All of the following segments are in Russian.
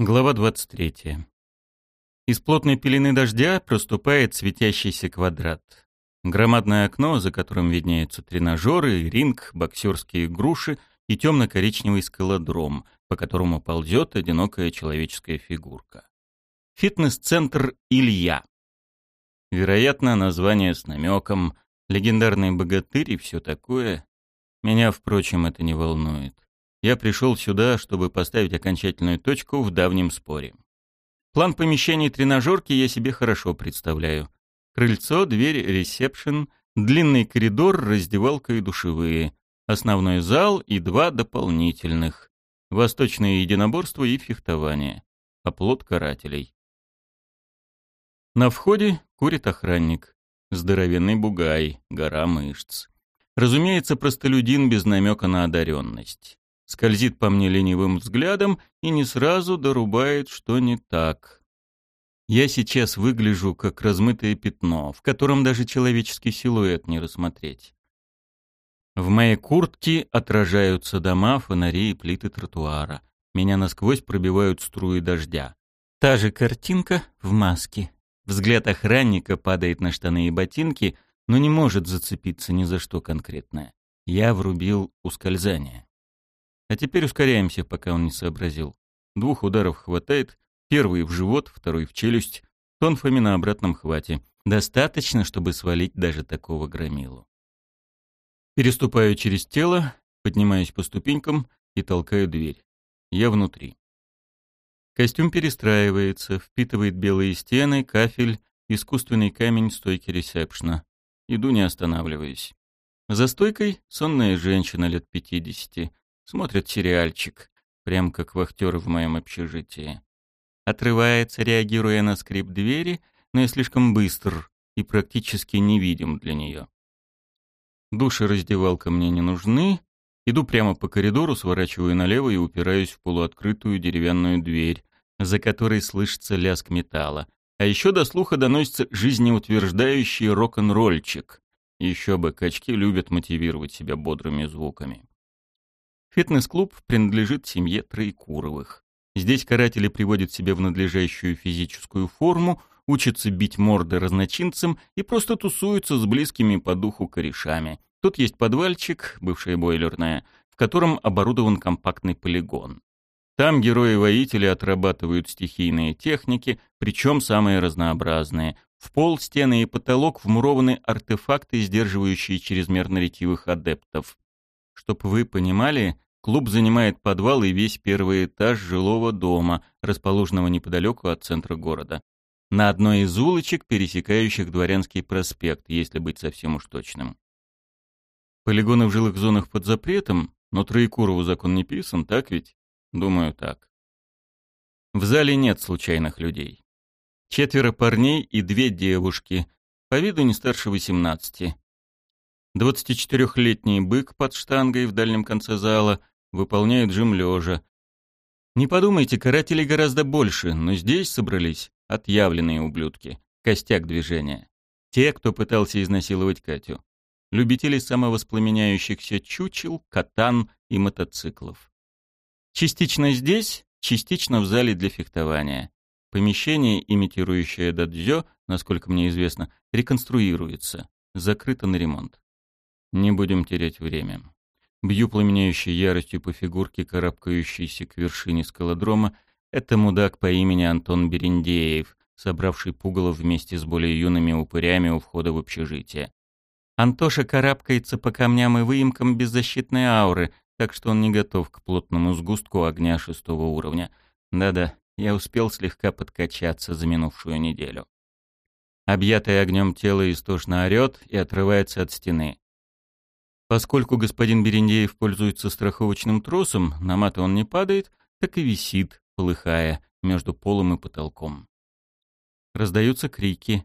Глава 23. Из плотной пелены дождя проступает светящийся квадрат. Громадное окно, за которым виднеются тренажеры, ринг, боксерские груши и темно-коричневый скалодром, по которому ползет одинокая человеческая фигурка. Фитнес-центр «Илья». Вероятно, название с намеком, легендарный богатырь и все такое. Меня, впрочем, это не волнует. Я пришел сюда, чтобы поставить окончательную точку в давнем споре. План помещений тренажерки я себе хорошо представляю. Крыльцо, дверь, ресепшн, длинный коридор, раздевалка и душевые, основной зал и два дополнительных. Восточное единоборство и фехтование. Оплот карателей. На входе курит охранник. Здоровенный бугай, гора мышц. Разумеется, простолюдин без намека на одаренность скользит по мне ленивым взглядом и не сразу дорубает, что не так. Я сейчас выгляжу как размытое пятно, в котором даже человеческий силуэт не рассмотреть. В моей куртке отражаются дома, фонари и плиты тротуара. Меня насквозь пробивают струи дождя. Та же картинка в маске. Взгляд охранника падает на штаны и ботинки, но не может зацепиться ни за что конкретное. Я врубил ускользание. А теперь ускоряемся, пока он не сообразил. Двух ударов хватает, первый в живот, второй в челюсть, тонфами на обратном хвате. Достаточно, чтобы свалить даже такого громилу. Переступаю через тело, поднимаюсь по ступенькам и толкаю дверь. Я внутри. Костюм перестраивается, впитывает белые стены, кафель, искусственный камень стойки ресепшна. Иду не останавливаясь. За стойкой сонная женщина лет пятидесяти, Смотрит сериальчик, прям как вахтеры в моем общежитии. Отрывается, реагируя на скрип двери, но я слишком быстр и практически невидим для нее. Душ и раздевалка мне не нужны. Иду прямо по коридору, сворачиваю налево и упираюсь в полуоткрытую деревянную дверь, за которой слышится лязг металла. А еще до слуха доносится жизнеутверждающий рок-н-ролльчик. Еще бы, качки любят мотивировать себя бодрыми звуками. Фитнес-клуб принадлежит семье Троекуровых. Здесь каратели приводят себя в надлежащую физическую форму, учатся бить морды разночинцам и просто тусуются с близкими по духу корешами. Тут есть подвальчик, бывшая бойлерная, в котором оборудован компактный полигон. Там герои-воители отрабатывают стихийные техники, причем самые разнообразные. В пол, стены и потолок вмурованы артефакты, сдерживающие чрезмерно ретивых адептов. Чтоб вы понимали, клуб занимает подвал и весь первый этаж жилого дома, расположенного неподалеку от центра города. На одной из улочек, пересекающих Дворянский проспект, если быть совсем уж точным. Полигоны в жилых зонах под запретом, но Троекурову закон не писан, так ведь? Думаю, так. В зале нет случайных людей. Четверо парней и две девушки, по виду не старше восемнадцати. 24-летний бык под штангой в дальнем конце зала выполняет жим лежа. Не подумайте, карателей гораздо больше, но здесь собрались отъявленные ублюдки, костяк движения. Те, кто пытался изнасиловать Катю. Любители самовоспламеняющихся чучел, катан и мотоциклов. Частично здесь, частично в зале для фехтования. Помещение, имитирующее дадзё, насколько мне известно, реконструируется, закрыто на ремонт. Не будем терять время. Бью пламенеющей яростью по фигурке, карабкающейся к вершине скалодрома. Это мудак по имени Антон Берендеев, собравший пугало вместе с более юными упырями у входа в общежитие. Антоша карабкается по камням и выемкам беззащитной ауры, так что он не готов к плотному сгустку огня шестого уровня. Да-да, я успел слегка подкачаться за минувшую неделю. Объятое огнем тело истошно орет и отрывается от стены. Поскольку господин Берендеев пользуется страховочным тросом, на маты он не падает, так и висит, полыхая, между полом и потолком. Раздаются крики.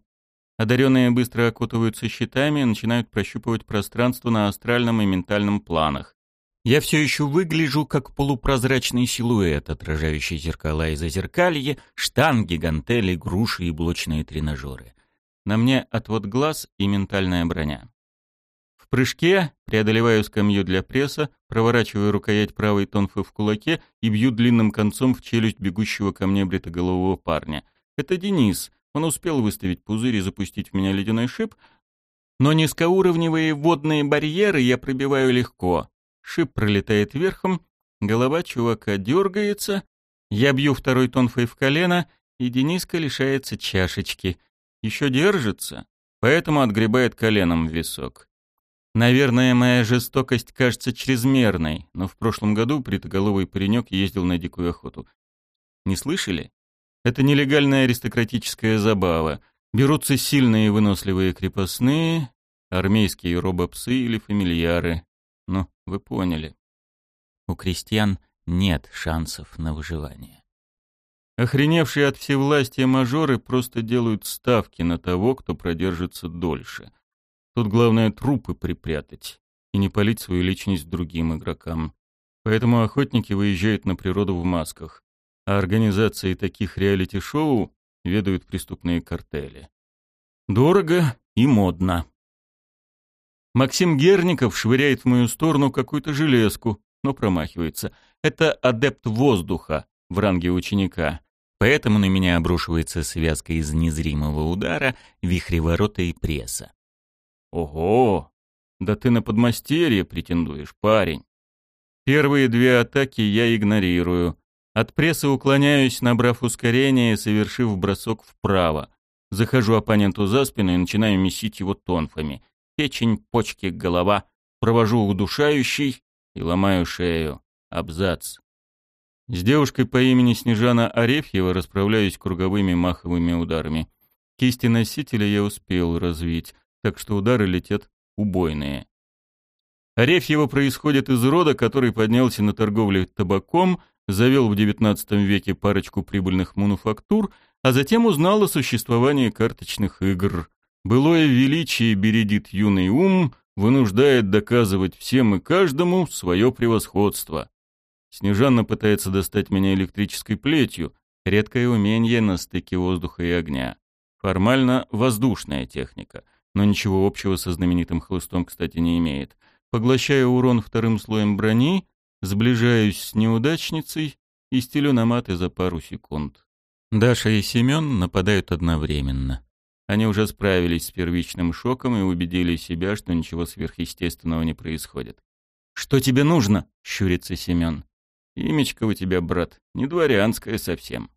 Одаренные быстро окутываются щитами и начинают прощупывать пространство на астральном и ментальном планах. Я все еще выгляжу как полупрозрачный силуэт, отражающий зеркала и зазеркалье, штанги, гантели, груши и блочные тренажеры. На мне отвод глаз и ментальная броня прыжке преодолеваю скамью для пресса, проворачиваю рукоять правой тонфы в кулаке и бью длинным концом в челюсть бегущего ко мне бритоголового парня. Это Денис. Он успел выставить пузырь и запустить в меня ледяной шип, но низкоуровневые водные барьеры я пробиваю легко. Шип пролетает верхом, голова чувака дергается, я бью второй тонфой в колено, и Дениска лишается чашечки. Еще держится, поэтому отгребает коленом в висок. Наверное, моя жестокость кажется чрезмерной, но в прошлом году притоголовый паренек ездил на дикую охоту. Не слышали? Это нелегальная аристократическая забава. Берутся сильные и выносливые крепостные, армейские робопсы или фамильяры. Ну, вы поняли. У крестьян нет шансов на выживание. Охреневшие от всевластия мажоры просто делают ставки на того, кто продержится дольше — Тут главное трупы припрятать и не палить свою личность другим игрокам. Поэтому охотники выезжают на природу в масках, а организацией таких реалити-шоу ведают преступные картели. Дорого и модно. Максим Герников швыряет в мою сторону какую-то железку, но промахивается. Это адепт воздуха в ранге ученика. Поэтому на меня обрушивается связка из незримого удара, вихреворота и пресса. Ого! Да ты на подмастерье претендуешь, парень. Первые две атаки я игнорирую. От пресса уклоняюсь, набрав ускорение и совершив бросок вправо. Захожу оппоненту за спину и начинаю месить его тонфами. Печень, почки, голова. Провожу удушающий и ломаю шею. Абзац. С девушкой по имени Снежана Арефьева расправляюсь круговыми маховыми ударами. Кисти носителя я успел развить так что удары летят убойные. Арефьево происходит из рода, который поднялся на торговле табаком, завел в XIX веке парочку прибыльных мануфактур, а затем узнал о существовании карточных игр. Былое величие бередит юный ум, вынуждает доказывать всем и каждому свое превосходство. Снежанна пытается достать меня электрической плетью, редкое умение на стыке воздуха и огня. Формально воздушная техника но ничего общего со знаменитым хлыстом, кстати, не имеет. Поглощаю урон вторым слоем брони, сближаюсь с неудачницей и стелю на маты за пару секунд. Даша и Семен нападают одновременно. Они уже справились с первичным шоком и убедили себя, что ничего сверхъестественного не происходит. «Что тебе нужно?» — щурится Семен. «Имечко у тебя, брат, не дворянское совсем».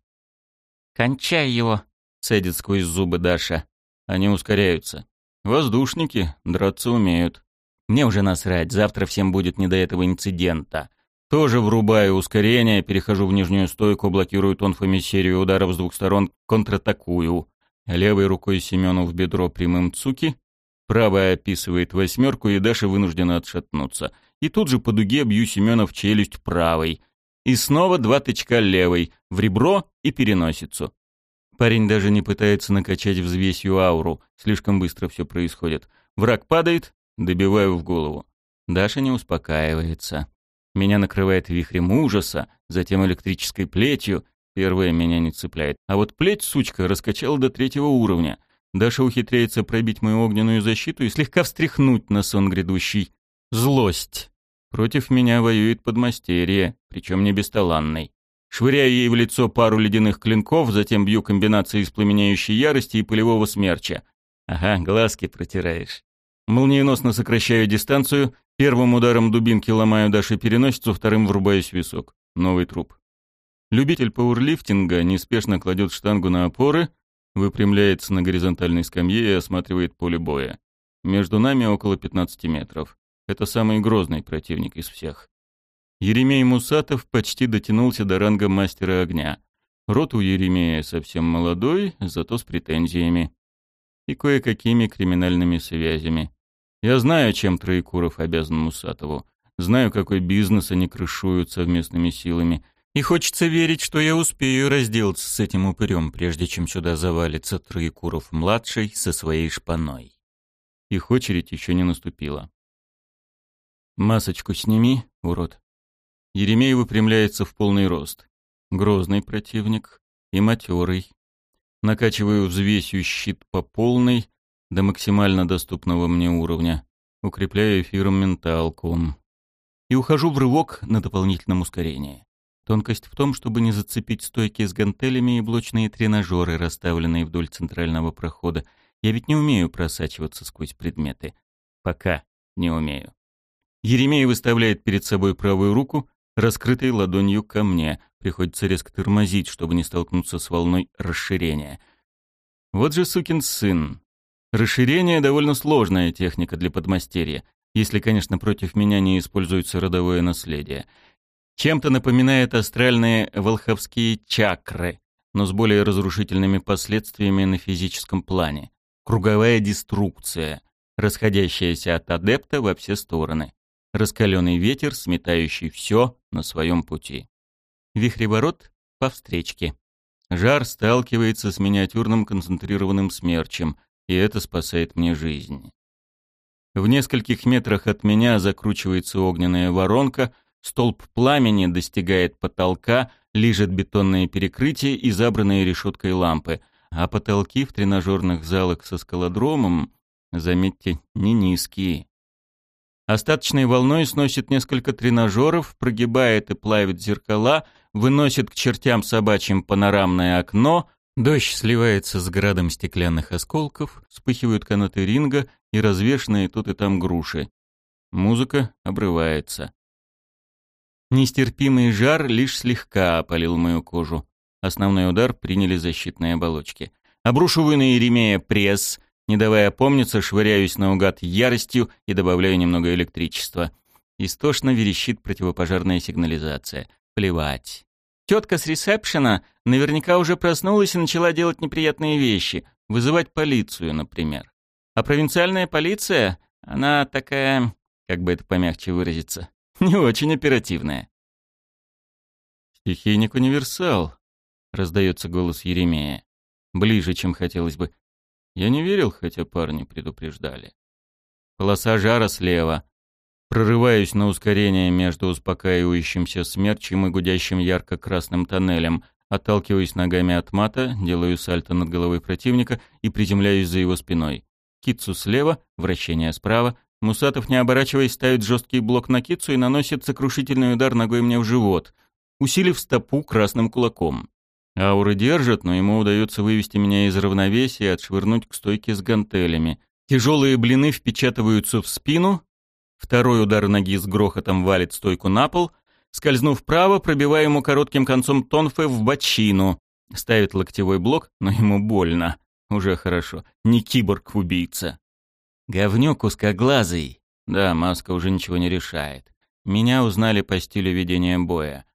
«Кончай его!» — цедит сквозь зубы Даша. Они ускоряются. Воздушники драться умеют. Мне уже насрать, завтра всем будет не до этого инцидента. Тоже врубаю ускорение, перехожу в нижнюю стойку, блокирую тонфами серию ударов с двух сторон, контратакую. Левой рукой Семену в бедро прямым цуки, правая описывает восьмерку, и Даша вынуждена отшатнуться. И тут же по дуге бью Семена в челюсть правой. И снова два тычка левой, в ребро и переносицу. Парень даже не пытается накачать взвесью ауру, слишком быстро все происходит. Враг падает, добиваю в голову. Даша не успокаивается. Меня накрывает вихрем ужаса, затем электрической плетью. Первая меня не цепляет. А вот плеть, сучка, раскачала до третьего уровня. Даша ухитряется пробить мою огненную защиту и слегка встряхнуть на сон грядущий. Злость. Против меня воюет подмастерье, причем не бесталанный. Швыряю ей в лицо пару ледяных клинков, затем бью комбинацией из пламеняющей ярости и полевого смерча. Ага, глазки протираешь. Молниеносно сокращаю дистанцию, первым ударом дубинки ломаю Даше переносицу, вторым врубаюсь в висок. Новый труп. Любитель пауэрлифтинга неспешно кладет штангу на опоры, выпрямляется на горизонтальной скамье и осматривает поле боя. Между нами около 15 метров. Это самый грозный противник из всех. Еремей Мусатов почти дотянулся до ранга мастера огня. Рот у Еремея совсем молодой, зато с претензиями. И кое-какими криминальными связями. Я знаю, чем Троекуров обязан Мусатову. Знаю, какой бизнес они крышуют совместными силами. И хочется верить, что я успею разделаться с этим упырем, прежде чем сюда завалится Троекуров-младший со своей шпаной. Их очередь еще не наступила. «Масочку сними, урод», Еремей выпрямляется в полный рост. Грозный противник и матерый. Накачиваю взвесью щит по полной, до максимально доступного мне уровня. укрепляю эфиром менталку. И ухожу в рывок на дополнительном ускорении. Тонкость в том, чтобы не зацепить стойки с гантелями и блочные тренажеры, расставленные вдоль центрального прохода. Я ведь не умею просачиваться сквозь предметы. Пока не умею. Еремей выставляет перед собой правую руку, раскрытой ладонью ко мне. Приходится резко тормозить, чтобы не столкнуться с волной расширения. Вот же сукин сын. Расширение — довольно сложная техника для подмастерья, если, конечно, против меня не используется родовое наследие. Чем-то напоминает астральные волховские чакры, но с более разрушительными последствиями на физическом плане. Круговая деструкция, расходящаяся от адепта во все стороны раскаленный ветер, сметающий все на своем пути. Вихреворот по встречке. Жар сталкивается с миниатюрным концентрированным смерчем, и это спасает мне жизнь. В нескольких метрах от меня закручивается огненная воронка, столб пламени достигает потолка, лижет бетонное перекрытие и забранные решеткой лампы, а потолки в тренажерных залах со скалодромом, заметьте, не низкие. Остаточной волной сносит несколько тренажеров, прогибает и плавит зеркала, выносит к чертям собачьим панорамное окно, дождь сливается с градом стеклянных осколков, вспыхивают канаты ринга и развешанные тут и там груши. Музыка обрывается. Нестерпимый жар лишь слегка опалил мою кожу. Основной удар приняли защитные оболочки. Обрушиваю на Еремея пресс, не давая опомниться, швыряюсь наугад яростью и добавляю немного электричества. Истошно верещит противопожарная сигнализация. Плевать. Тетка с ресепшена наверняка уже проснулась и начала делать неприятные вещи. Вызывать полицию, например. А провинциальная полиция, она такая, как бы это помягче выразиться, не очень оперативная. «Стихийник-универсал», — раздается голос Еремея. Ближе, чем хотелось бы. Я не верил, хотя парни предупреждали. Полоса жара слева. Прорываюсь на ускорение между успокаивающимся смерчем и гудящим ярко-красным тоннелем, отталкиваюсь ногами от мата, делаю сальто над головой противника и приземляюсь за его спиной. Китсу слева, вращение справа. Мусатов, не оборачиваясь, ставит жесткий блок на Китсу и наносит сокрушительный удар ногой мне в живот, усилив стопу красным кулаком. Ауры держат, но ему удается вывести меня из равновесия и отшвырнуть к стойке с гантелями. Тяжелые блины впечатываются в спину, второй удар ноги с грохотом валит стойку на пол, скользнув вправо, пробивая ему коротким концом тонфы в бочину. Ставит локтевой блок, но ему больно. Уже хорошо. Не киборг-убийца. Говнюк узкоглазый. Да, маска уже ничего не решает. Меня узнали по стилю ведения боя.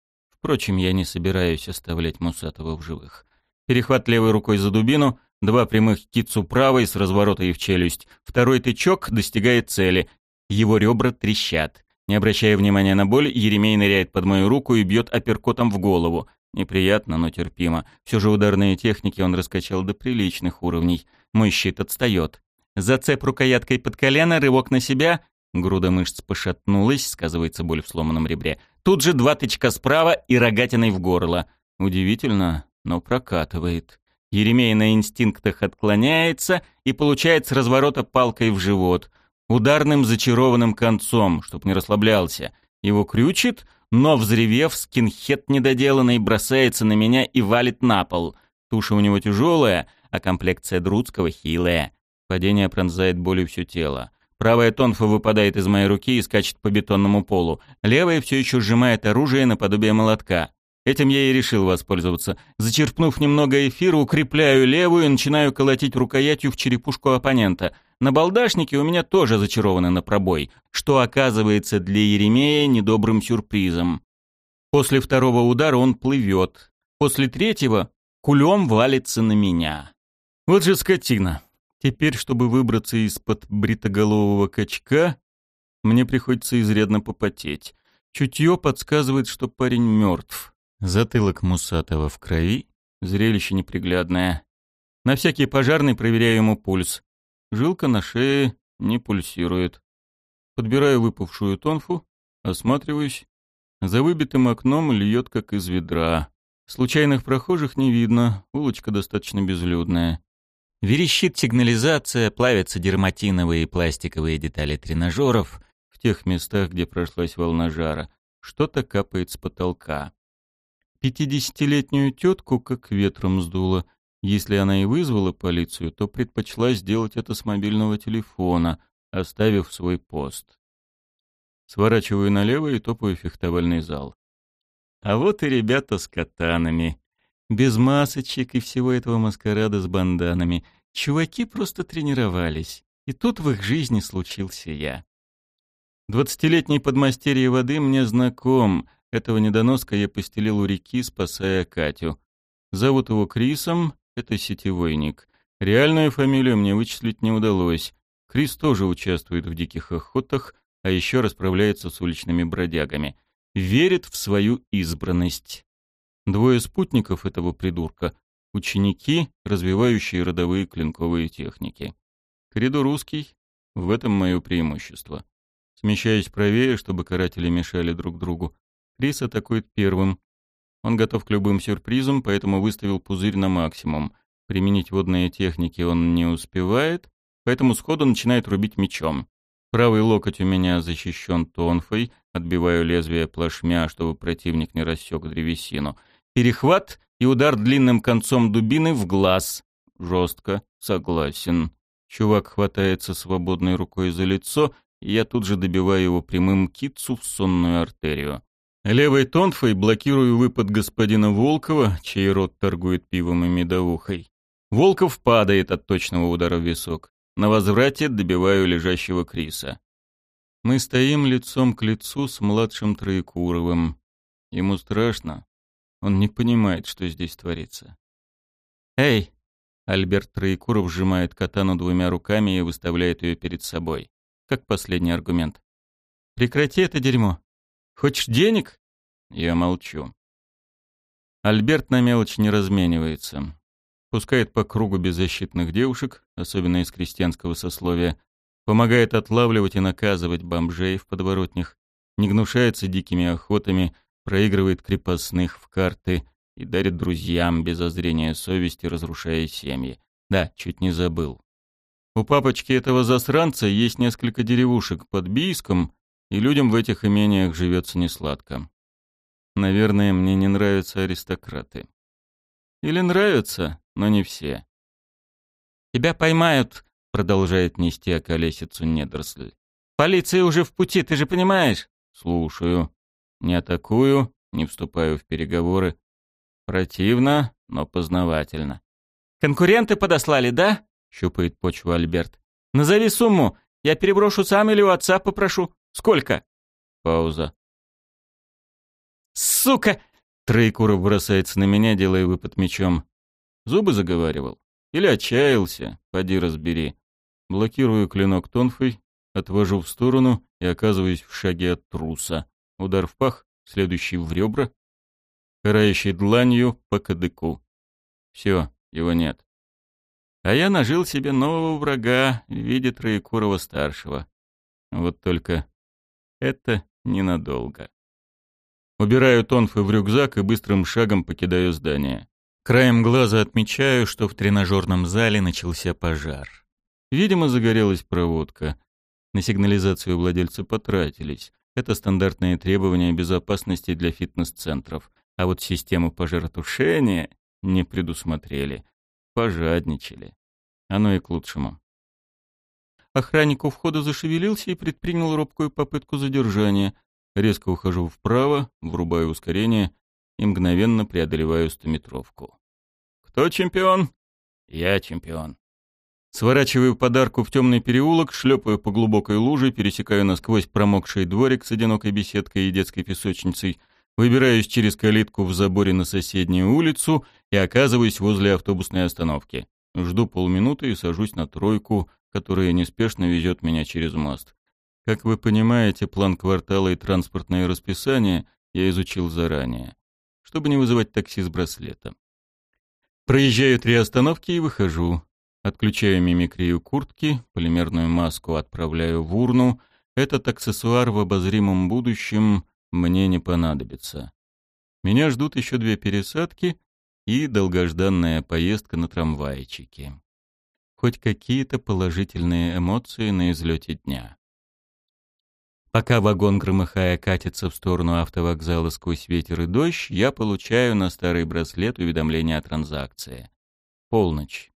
Впрочем, я не собираюсь оставлять Мусатова в живых. Перехват левой рукой за дубину, два прямых кицу правой с разворота и в челюсть. Второй тычок достигает цели. Его ребра трещат. Не обращая внимания на боль, Еремей ныряет под мою руку и бьет апперкотом в голову. Неприятно, но терпимо. Все же ударные техники он раскачал до приличных уровней. Мой щит отстает. Зацеп рукояткой под колено, рывок на себя. Груда мышц пошатнулась, сказывается боль в сломанном ребре. Тут же два тычка справа и рогатиной в горло. Удивительно, но прокатывает. Еремей на инстинктах отклоняется и получает с разворота палкой в живот. Ударным зачарованным концом, чтоб не расслаблялся. Его крючит, но, взревев, скинхет недоделанный бросается на меня и валит на пол. Туша у него тяжелая, а комплекция Друцкого хилая. Падение пронзает болью все тело. Правая тонфа выпадает из моей руки и скачет по бетонному полу. Левая все еще сжимает оружие наподобие молотка. Этим я и решил воспользоваться. Зачерпнув немного эфира, укрепляю левую и начинаю колотить рукоятью в черепушку оппонента. На балдашнике у меня тоже зачарованы на пробой, что оказывается для Еремея недобрым сюрпризом. После второго удара он плывет. После третьего кулем валится на меня. Вот же скотина. Теперь, чтобы выбраться из-под бритоголового качка, мне приходится изрядно попотеть. Чутье подсказывает, что парень мертв. Затылок Мусатова в крови, зрелище неприглядное. На всякий пожарный проверяю ему пульс. Жилка на шее не пульсирует. Подбираю выпавшую тонфу, осматриваюсь. За выбитым окном льет, как из ведра. Случайных прохожих не видно, улочка достаточно безлюдная. Верещит сигнализация, плавятся дерматиновые и пластиковые детали тренажеров в тех местах, где прошлась волна жара. Что-то капает с потолка. Пятидесятилетнюю тетку как ветром сдуло. Если она и вызвала полицию, то предпочла сделать это с мобильного телефона, оставив свой пост. Сворачиваю налево и топаю фехтовальный зал. А вот и ребята с катанами. Без масочек и всего этого маскарада с банданами. Чуваки просто тренировались. И тут в их жизни случился я. Двадцатилетний подмастерье воды мне знаком. Этого недоноска я постелил у реки, спасая Катю. Зовут его Крисом, это сетевойник. Реальную фамилию мне вычислить не удалось. Крис тоже участвует в диких охотах, а еще расправляется с уличными бродягами. Верит в свою избранность. Двое спутников этого придурка — ученики, развивающие родовые клинковые техники. Коридор узкий, в этом мое преимущество. Смещаюсь правее, чтобы каратели мешали друг другу. Крис атакует первым. Он готов к любым сюрпризам, поэтому выставил пузырь на максимум. Применить водные техники он не успевает, поэтому сходу начинает рубить мечом. Правый локоть у меня защищен тонфой, отбиваю лезвие плашмя, чтобы противник не рассек древесину. Перехват и удар длинным концом дубины в глаз. Жестко, согласен. Чувак хватается свободной рукой за лицо, и я тут же добиваю его прямым китцу в сонную артерию. Левой тонфой блокирую выпад господина Волкова, чей рот торгует пивом и медовухой. Волков падает от точного удара в висок. На возврате добиваю лежащего Криса. Мы стоим лицом к лицу с младшим Троекуровым. Ему страшно. Он не понимает, что здесь творится. «Эй!» Альберт Троекуров сжимает катану двумя руками и выставляет ее перед собой. Как последний аргумент. «Прекрати это дерьмо. Хочешь денег?» Я молчу. Альберт на мелочь не разменивается пускает по кругу беззащитных девушек, особенно из крестьянского сословия, помогает отлавливать и наказывать бомжей в подворотнях, не гнушается дикими охотами, проигрывает крепостных в карты и дарит друзьям без озрения совести, разрушая семьи. Да, чуть не забыл. У папочки этого засранца есть несколько деревушек под Бийском, и людям в этих имениях живется несладко. Наверное, мне не нравятся аристократы. Или нравятся, но не все. «Тебя поймают», — продолжает нести околесицу недоросль. «Полиция уже в пути, ты же понимаешь?» «Слушаю. Не атакую, не вступаю в переговоры. Противно, но познавательно». «Конкуренты подослали, да?» — щупает почву Альберт. «Назови сумму. Я переброшу сам или у отца попрошу. Сколько?» Пауза. «Сука!» Троекуров бросается на меня, делая выпад мечом. Зубы заговаривал? Или отчаялся? Поди разбери. Блокирую клинок тонфой, отвожу в сторону и оказываюсь в шаге от труса. Удар в пах, следующий в ребра, карающий дланью по кадыку. Все, его нет. А я нажил себе нового врага в виде Троекурова-старшего. Вот только это ненадолго. Убираю тонфы в рюкзак и быстрым шагом покидаю здание. Краем глаза отмечаю, что в тренажерном зале начался пожар. Видимо, загорелась проводка. На сигнализацию владельцы потратились. Это стандартные требования безопасности для фитнес-центров. А вот систему пожаротушения не предусмотрели. Пожадничали. Оно и к лучшему. Охранник у входа зашевелился и предпринял робкую попытку задержания. Резко ухожу вправо, врубаю ускорение и мгновенно преодолеваю стометровку. «Кто чемпион?» «Я чемпион». Сворачиваю подарку в темный переулок, шлепаю по глубокой луже, пересекаю насквозь промокший дворик с одинокой беседкой и детской песочницей, выбираюсь через калитку в заборе на соседнюю улицу и оказываюсь возле автобусной остановки. Жду полминуты и сажусь на тройку, которая неспешно везет меня через мост. Как вы понимаете, план квартала и транспортное расписание я изучил заранее чтобы не вызывать такси с браслета. Проезжаю три остановки и выхожу. Отключаю мимикрию куртки, полимерную маску отправляю в урну. Этот аксессуар в обозримом будущем мне не понадобится. Меня ждут еще две пересадки и долгожданная поездка на трамвайчике. хоть какие-то положительные эмоции на излете дня. Пока вагон, громыхая, катится в сторону автовокзала сквозь ветер и дождь, я получаю на старый браслет уведомление о транзакции. Полночь.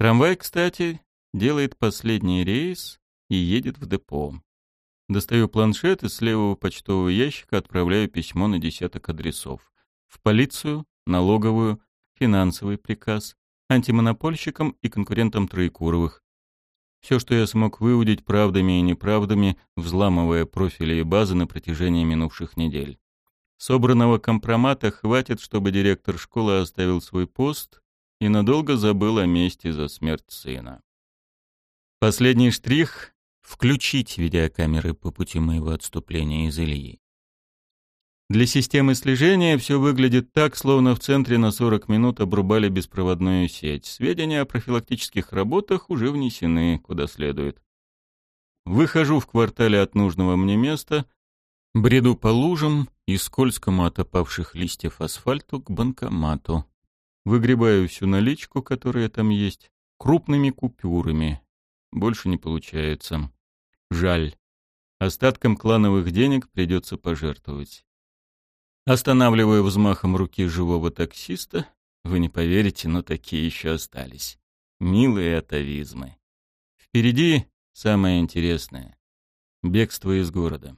Трамвай, кстати, делает последний рейс и едет в депо. Достаю планшет и с левого почтового ящика отправляю письмо на десяток адресов. В полицию, налоговую, финансовый приказ, антимонопольщикам и конкурентам Троекуровых. Все, что я смог выудить правдами и неправдами, взламывая профили и базы на протяжении минувших недель. Собранного компромата хватит, чтобы директор школы оставил свой пост и надолго забыл о мести за смерть сына. Последний штрих — включить видеокамеры по пути моего отступления из Ильи. Для системы слежения все выглядит так, словно в центре на 40 минут обрубали беспроводную сеть. Сведения о профилактических работах уже внесены куда следует. Выхожу в квартале от нужного мне места, бреду по лужам и скользкому от опавших листьев асфальту к банкомату. Выгребаю всю наличку, которая там есть, крупными купюрами. Больше не получается. Жаль. Остатком клановых денег придется пожертвовать. Останавливаю взмахом руки живого таксиста. Вы не поверите, но такие еще остались. Милые атовизмы. Впереди самое интересное. Бегство из города.